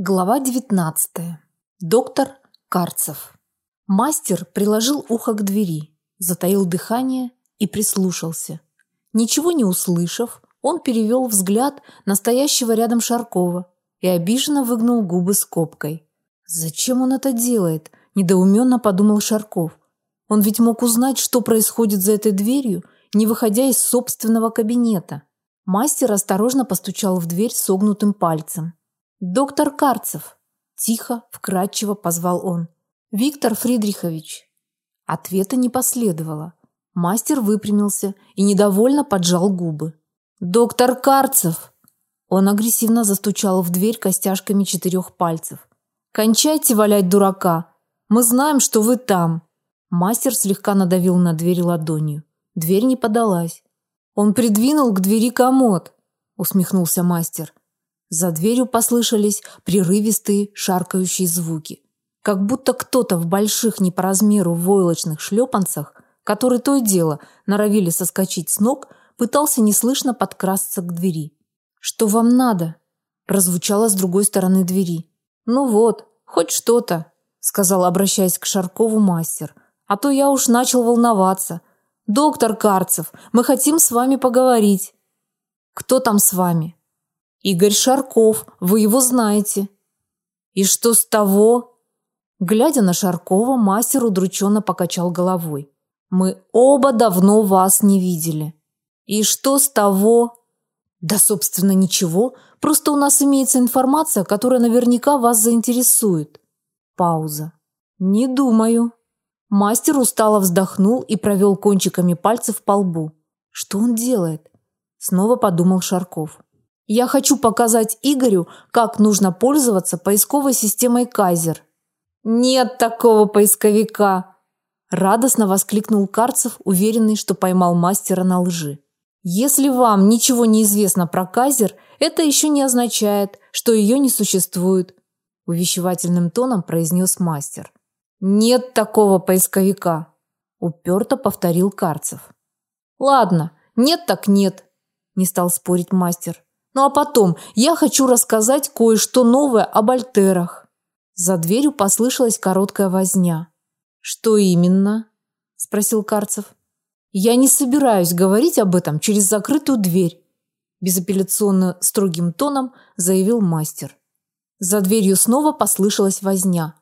Глава 19. Доктор Карцев. Мастер приложил ухо к двери, затаил дыхание и прислушался. Ничего не услышав, он перевел взгляд на стоящего рядом Шаркова и обиженно выгнул губы скобкой. «Зачем он это делает?» – недоуменно подумал Шарков. Он ведь мог узнать, что происходит за этой дверью, не выходя из собственного кабинета. Мастер осторожно постучал в дверь согнутым пальцем. «Доктор Карцев!» – тихо, вкрадчиво позвал он. «Виктор Фридрихович!» Ответа не последовало. Мастер выпрямился и недовольно поджал губы. «Доктор Карцев!» Он агрессивно застучал в дверь костяшками четырех пальцев. «Кончайте валять дурака! Мы знаем, что вы там!» Мастер слегка надавил на дверь ладонью. Дверь не подалась. Он придвинул к двери комод, усмехнулся мастер. За дверью послышались прерывистые шаркающие звуки, как будто кто-то в больших не по размеру войлочных шлепанцах, которые то и дело норовили соскочить с ног, пытался неслышно подкрасться к двери. Что вам надо? прозвучало с другой стороны двери. Ну вот, хоть что-то, сказал, обращаясь к Шаркову мастер. А то я уж начал волноваться. Доктор Карцев, мы хотим с вами поговорить. Кто там с вами? Игорь Шарков, вы его знаете. И что с того? Глядя на Шаркова, мастер удрученно покачал головой. Мы оба давно вас не видели. И что с того? Да, собственно, ничего. Просто у нас имеется информация, которая наверняка вас заинтересует. Пауза. Не думаю. Мастер устало вздохнул и провел кончиками пальцев по лбу. Что он делает? Снова подумал Шарков. Я хочу показать Игорю, как нужно пользоваться поисковой системой Кайзер. Нет такого поисковика, радостно воскликнул Карцев, уверенный, что поймал мастера на лжи. Если вам ничего не известно про Кайзер, это еще не означает, что ее не существует, увещевательным тоном произнес мастер. Нет такого поисковика, уперто повторил Карцев. Ладно, нет так нет, не стал спорить мастер. Ну а потом я хочу рассказать кое-что новое об альтерах. За дверью послышалась короткая возня. Что именно? спросил Карцев. Я не собираюсь говорить об этом через закрытую дверь, безапелляционно строгим тоном заявил мастер. За дверью снова послышалась возня.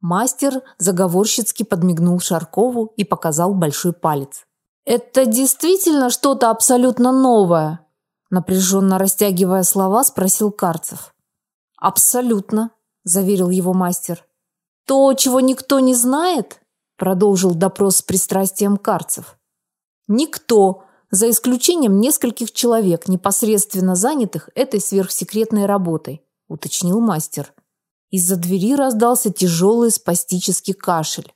Мастер заговорщицки подмигнул Шаркову и показал большой палец. Это действительно что-то абсолютно новое, напряженно растягивая слова, спросил Карцев. Абсолютно, заверил его мастер. То, чего никто не знает, продолжил допрос с пристрастием Карцев. Никто, за исключением нескольких человек, непосредственно занятых этой сверхсекретной работой, уточнил мастер. Из-за двери раздался тяжелый спастический кашель.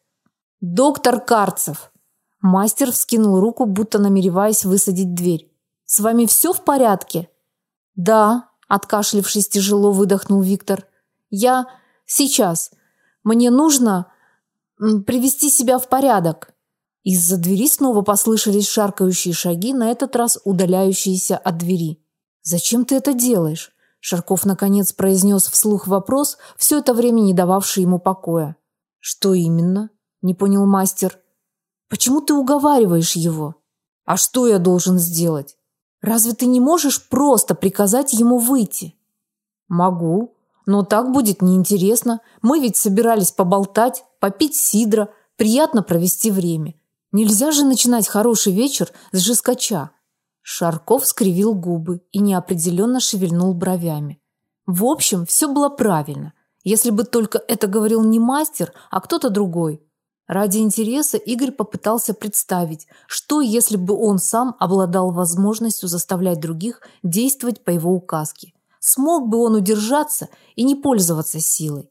Доктор Карцев. Мастер вскинул руку, будто намереваясь высадить дверь. С вами все в порядке? Да, откашлившись тяжело выдохнул Виктор. Я сейчас. Мне нужно привести себя в порядок. Из-за двери снова послышались шаркающие шаги, на этот раз удаляющиеся от двери. Зачем ты это делаешь? Шарков наконец произнес вслух вопрос, все это время не дававший ему покоя. Что именно? не понял мастер. Почему ты уговариваешь его? А что я должен сделать? Разве ты не можешь просто приказать ему выйти? Могу, но так будет неинтересно. Мы ведь собирались поболтать, попить сидра, приятно провести время. Нельзя же начинать хороший вечер с жескача. Шарков скривил губы и неопределенно шевельнул бровями. В общем, все было правильно, если бы только это говорил не мастер, а кто-то другой. Ради интереса Игорь попытался представить, что если бы он сам обладал возможностью заставлять других действовать по его указке. Смог бы он удержаться и не пользоваться силой?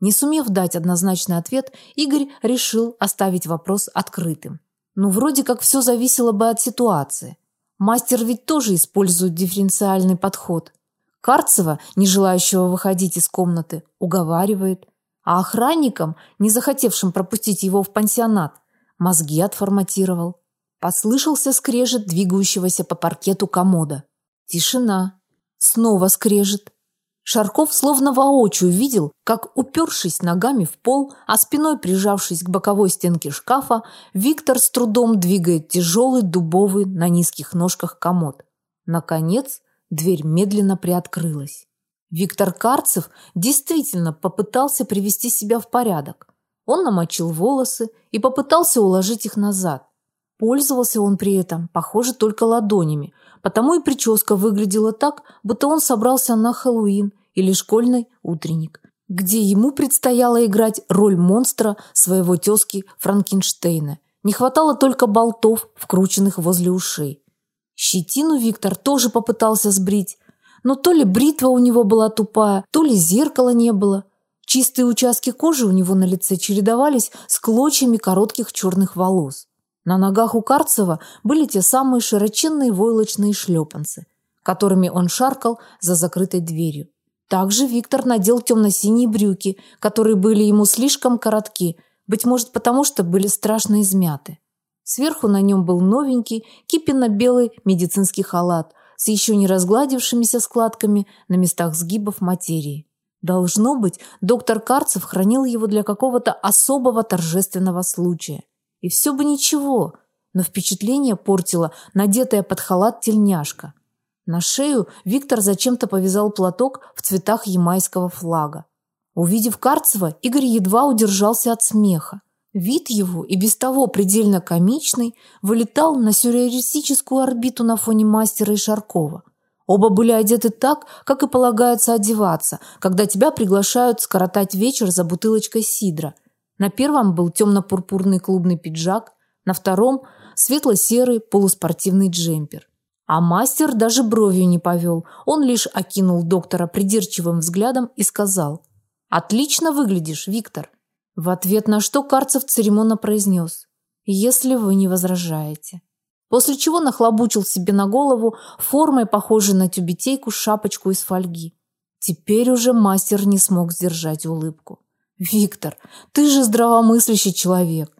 Не сумев дать однозначный ответ, Игорь решил оставить вопрос открытым. Ну, вроде как все зависело бы от ситуации. Мастер ведь тоже использует дифференциальный подход. Карцева, не желающего выходить из комнаты, уговаривает – а охранникам, не захотевшим пропустить его в пансионат, мозги отформатировал. Послышался скрежет двигающегося по паркету комода. Тишина. Снова скрежет. Шарков словно воочию видел, как, упершись ногами в пол, а спиной прижавшись к боковой стенке шкафа, Виктор с трудом двигает тяжелый дубовый на низких ножках комод. Наконец, дверь медленно приоткрылась. Виктор Карцев действительно попытался привести себя в порядок. Он намочил волосы и попытался уложить их назад. Пользовался он при этом, похоже, только ладонями, потому и прическа выглядела так, будто он собрался на Хэллоуин или школьный утренник, где ему предстояло играть роль монстра своего тезки Франкенштейна. Не хватало только болтов, вкрученных возле ушей. Щетину Виктор тоже попытался сбрить, но то ли бритва у него была тупая, то ли зеркала не было. Чистые участки кожи у него на лице чередовались с клочьями коротких черных волос. На ногах у Карцева были те самые широченные войлочные шлепанцы, которыми он шаркал за закрытой дверью. Также Виктор надел темно-синие брюки, которые были ему слишком коротки, быть может потому, что были страшно измяты. Сверху на нем был новенький, кипенно-белый медицинский халат с еще не разгладившимися складками на местах сгибов материи. Должно быть, доктор Карцев хранил его для какого-то особого торжественного случая. И все бы ничего, но впечатление портила надетая под халат тельняшка. На шею Виктор зачем-то повязал платок в цветах ямайского флага. Увидев Карцева, Игорь едва удержался от смеха. Вид его, и без того предельно комичный, вылетал на сюрреалистическую орбиту на фоне мастера и Шаркова. Оба были одеты так, как и полагается одеваться, когда тебя приглашают скоротать вечер за бутылочкой сидра – на первом был темно-пурпурный клубный пиджак, на втором – светло-серый полуспортивный джемпер. А мастер даже бровью не повел, он лишь окинул доктора придирчивым взглядом и сказал «Отлично выглядишь, Виктор». В ответ на что Карцев церемонно произнес «Если вы не возражаете». После чего нахлобучил себе на голову формой, похожей на тюбетейку, шапочку из фольги. Теперь уже мастер не смог сдержать улыбку. «Виктор, ты же здравомыслящий человек!»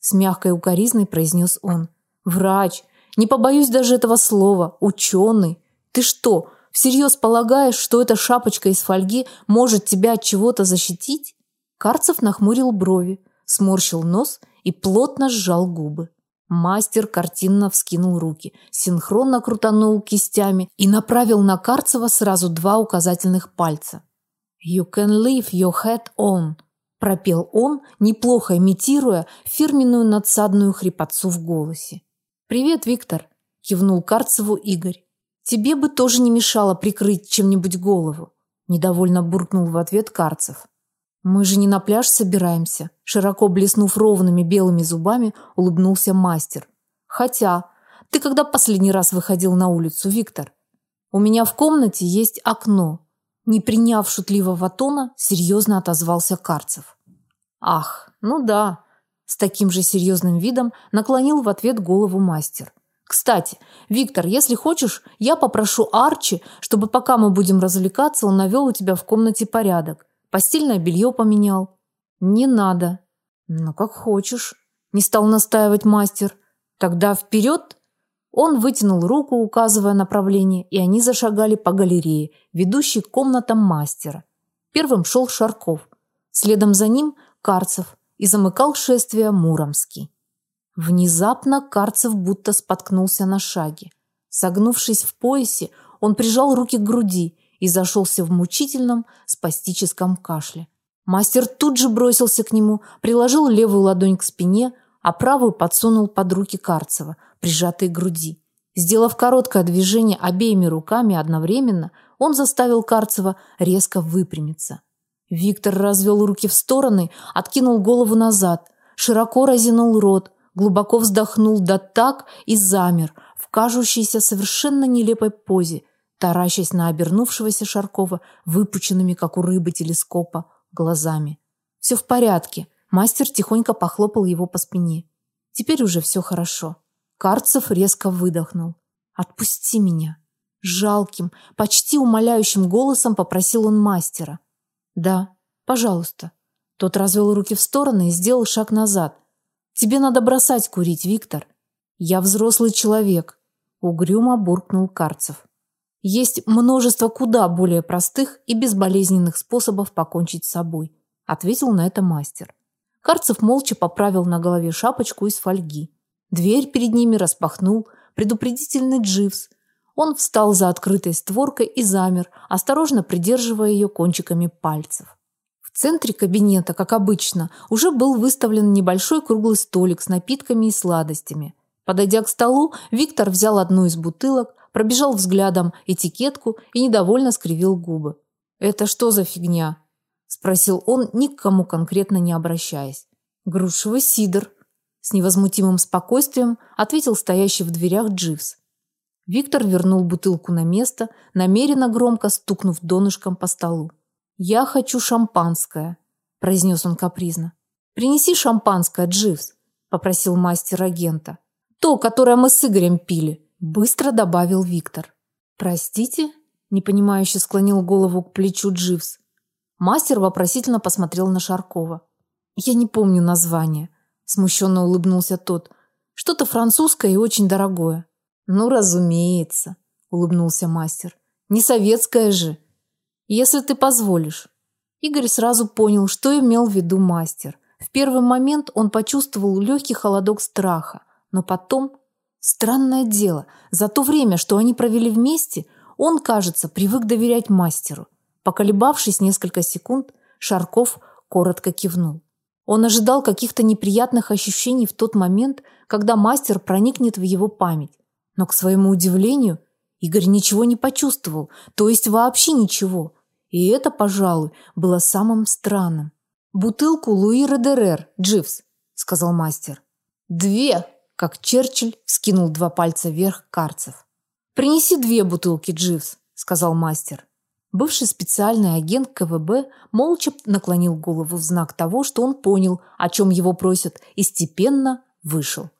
С мягкой укоризной произнес он. «Врач, не побоюсь даже этого слова, ученый. Ты что, всерьез полагаешь, что эта шапочка из фольги может тебя от чего-то защитить?» Карцев нахмурил брови, сморщил нос и плотно сжал губы. Мастер картинно вскинул руки, синхронно крутанул кистями и направил на Карцева сразу два указательных пальца. «You can leave your head on», пропел он, неплохо имитируя фирменную надсадную хрипотцу в голосе. Привет, Виктор, кивнул Карцеву Игорь. Тебе бы тоже не мешало прикрыть чем-нибудь голову, недовольно буркнул в ответ Карцев. Мы же не на пляж собираемся, широко блеснув ровными белыми зубами, улыбнулся мастер. Хотя, ты когда последний раз выходил на улицу, Виктор? У меня в комнате есть окно, не приняв шутливого тона, серьезно отозвался Карцев. Ах, ну да, с таким же серьезным видом наклонил в ответ голову мастер. Кстати, Виктор, если хочешь, я попрошу Арчи, чтобы пока мы будем развлекаться, он навел у тебя в комнате порядок. Постельное белье поменял. Не надо. Ну как хочешь, не стал настаивать мастер. Тогда вперед он вытянул руку, указывая направление, и они зашагали по галерее, ведущей к комнатам мастера. Первым шел Шарков, следом за ним Карцев и замыкал шествие Муромский. Внезапно Карцев будто споткнулся на шаге. Согнувшись в поясе, он прижал руки к груди и зашелся в мучительном спастическом кашле. Мастер тут же бросился к нему, приложил левую ладонь к спине, а правую подсунул под руки Карцева, прижатой к груди. Сделав короткое движение обеими руками одновременно, он заставил Карцева резко выпрямиться. Виктор развел руки в стороны, откинул голову назад, широко разинул рот, глубоко вздохнул да так и замер в кажущейся совершенно нелепой позе, таращась на обернувшегося Шаркова выпученными, как у рыбы телескопа, глазами. «Все в порядке», Мастер тихонько похлопал его по спине. Теперь уже все хорошо. Карцев резко выдохнул. Отпусти меня. Жалким, почти умоляющим голосом попросил он мастера. Да, пожалуйста. Тот развел руки в стороны и сделал шаг назад. Тебе надо бросать курить, Виктор. Я взрослый человек, угрюмо буркнул Карцев. Есть множество куда более простых и безболезненных способов покончить с собой, ответил на это мастер. Карцев молча поправил на голове шапочку из фольги. Дверь перед ними распахнул предупредительный Дживс. Он встал за открытой створкой и замер, осторожно придерживая ее кончиками пальцев. В центре кабинета, как обычно, уже был выставлен небольшой круглый столик с напитками и сладостями. Подойдя к столу, Виктор взял одну из бутылок, пробежал взглядом этикетку и недовольно скривил губы. «Это что за фигня?» – спросил он, ни к кому конкретно не обращаясь. «Грушевый сидр», – с невозмутимым спокойствием ответил стоящий в дверях Дживс. Виктор вернул бутылку на место, намеренно громко стукнув донышком по столу. «Я хочу шампанское», – произнес он капризно. «Принеси шампанское, Дживс», – попросил мастер агента. То, которое мы с Игорем пили, быстро добавил Виктор. Простите? непонимающе склонил голову к плечу Дживс. Мастер вопросительно посмотрел на Шаркова. Я не помню название, смущенно улыбнулся тот. Что-то французское и очень дорогое. Ну, разумеется, улыбнулся мастер. Не советское же. Если ты позволишь. Игорь сразу понял, что имел в виду мастер. В первый момент он почувствовал легкий холодок страха. Но потом, странное дело, за то время, что они провели вместе, он, кажется, привык доверять мастеру. Поколебавшись несколько секунд, Шарков коротко кивнул. Он ожидал каких-то неприятных ощущений в тот момент, когда мастер проникнет в его память. Но, к своему удивлению, Игорь ничего не почувствовал, то есть вообще ничего. И это, пожалуй, было самым странным. «Бутылку Луи Редерер, Дживс», — сказал мастер. «Две!» Как Черчилль скинул два пальца вверх Карцев. «Принеси две бутылки, Дживс», – сказал мастер. Бывший специальный агент КВБ молча наклонил голову в знак того, что он понял, о чем его просят, и степенно вышел.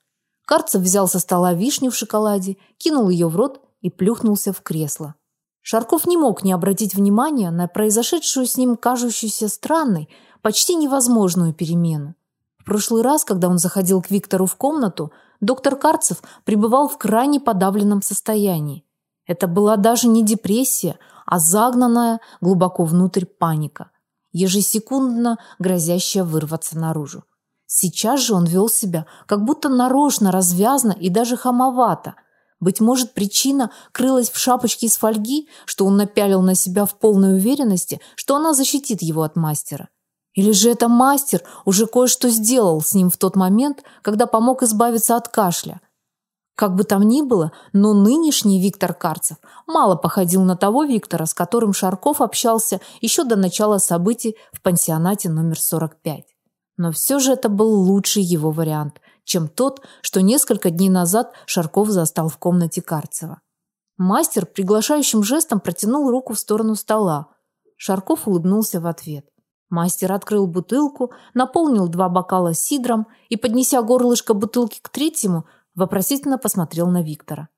Карцев взял со стола вишню в шоколаде, кинул ее в рот и плюхнулся в кресло. Шарков не мог не обратить внимания на произошедшую с ним кажущуюся странной, почти невозможную перемену. В прошлый раз, когда он заходил к Виктору в комнату, доктор Карцев пребывал в крайне подавленном состоянии. Это была даже не депрессия, а загнанная глубоко внутрь паника, ежесекундно грозящая вырваться наружу. Сейчас же он вел себя как будто нарочно, развязно и даже хамовато. Быть может, причина крылась в шапочке из фольги, что он напялил на себя в полной уверенности, что она защитит его от мастера. Или же это мастер уже кое-что сделал с ним в тот момент, когда помог избавиться от кашля. Как бы там ни было, но нынешний Виктор Карцев мало походил на того Виктора, с которым Шарков общался еще до начала событий в пансионате номер 45. Но все же это был лучший его вариант, чем тот, что несколько дней назад Шарков застал в комнате Карцева. Мастер приглашающим жестом протянул руку в сторону стола. Шарков улыбнулся в ответ. Мастер открыл бутылку, наполнил два бокала сидром и, поднеся горлышко бутылки к третьему, вопросительно посмотрел на Виктора.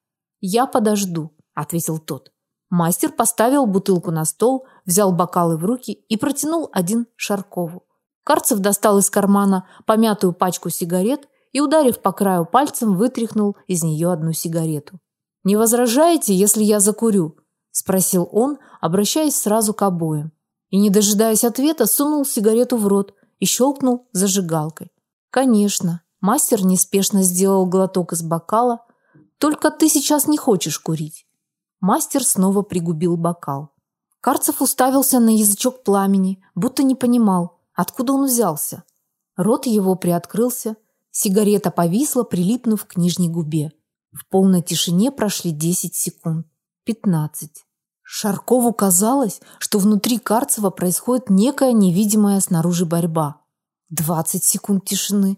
«Я подожду», – ответил тот. Мастер поставил бутылку на стол, взял бокалы в руки и протянул один Шаркову. Карцев достал из кармана помятую пачку сигарет и, ударив по краю пальцем, вытряхнул из нее одну сигарету. «Не возражаете, если я закурю?» – спросил он, обращаясь сразу к обоим и, не дожидаясь ответа, сунул сигарету в рот и щелкнул зажигалкой. Конечно, мастер неспешно сделал глоток из бокала. Только ты сейчас не хочешь курить. Мастер снова пригубил бокал. Карцев уставился на язычок пламени, будто не понимал, откуда он взялся. Рот его приоткрылся, сигарета повисла, прилипнув к нижней губе. В полной тишине прошли 10 секунд. 15. Шаркову казалось, что внутри Карцева происходит некая невидимая снаружи борьба. Двадцать секунд тишины.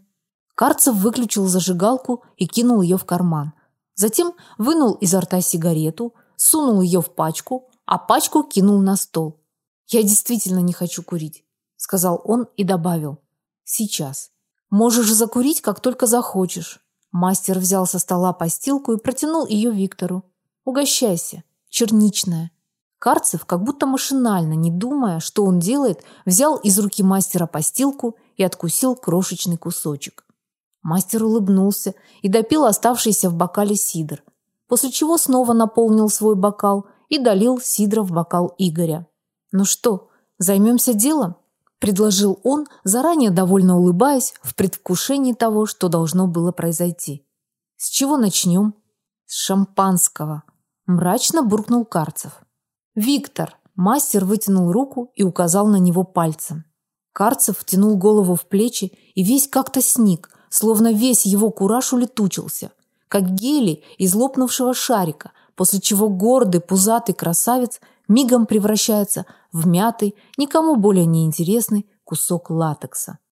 Карцев выключил зажигалку и кинул ее в карман. Затем вынул изо рта сигарету, сунул ее в пачку, а пачку кинул на стол. «Я действительно не хочу курить», – сказал он и добавил. «Сейчас. Можешь закурить, как только захочешь». Мастер взял со стола постилку и протянул ее Виктору. «Угощайся. Черничная. Карцев, как будто машинально, не думая, что он делает, взял из руки мастера постилку и откусил крошечный кусочек. Мастер улыбнулся и допил оставшийся в бокале сидр, после чего снова наполнил свой бокал и долил сидра в бокал Игоря. «Ну что, займемся делом?» – предложил он, заранее довольно улыбаясь в предвкушении того, что должно было произойти. «С чего начнем?» «С шампанского», – мрачно буркнул Карцев. «Виктор!» – мастер вытянул руку и указал на него пальцем. Карцев втянул голову в плечи и весь как-то сник, словно весь его кураж улетучился, как гелий из лопнувшего шарика, после чего гордый пузатый красавец мигом превращается в мятый, никому более не интересный кусок латекса.